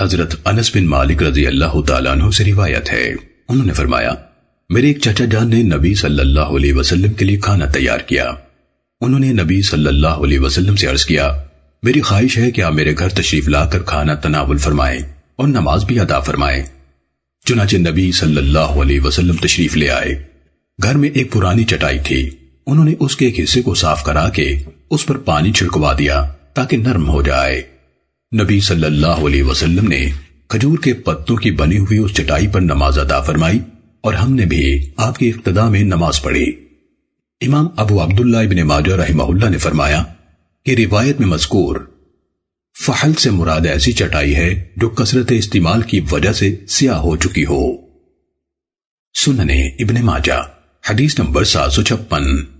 حضرت انس بن مالک رضی اللہ تعالیٰ عنہ سے روایت ہے۔ انہوں نے فرمایا، میرے ایک چچا جان نے نبی صلی اللہ علیہ وسلم کے لیے کھانا تیار کیا۔ انہوں نے نبی صلی اللہ علیہ وسلم سے عرض کیا، میری خواہش ہے کہ آپ میرے گھر تشریف لا کر کھانا تناول فرمائیں اور نماز بھی ادا فرمائیں۔ چنانچہ نبی صلی اللہ علیہ وسلم تشریف لے آئے۔ گھر میں ایک پرانی چٹائی تھی۔ انہوں نے اس کے ایک حصے کو صاف کرا کے نبی صلی اللہ علیہ وسلم نے کھجور کے پتوں کی بنی ہوئی اس چٹائی پر نماز ادا فرمائی اور ہم نے بھی آپ کی اقتدا میں نماز پڑھی۔ امام ابو عبداللہ ابن ماجہ رحمہ اللہ نے فرمایا کہ روایت میں مذکور فحل سے مراد ایسی چٹائی ہے جو کثرت استعمال کی وجہ سے سیاہ ہو چکی ہو۔ سننے ابن ماجہ، حدیث نمبر 756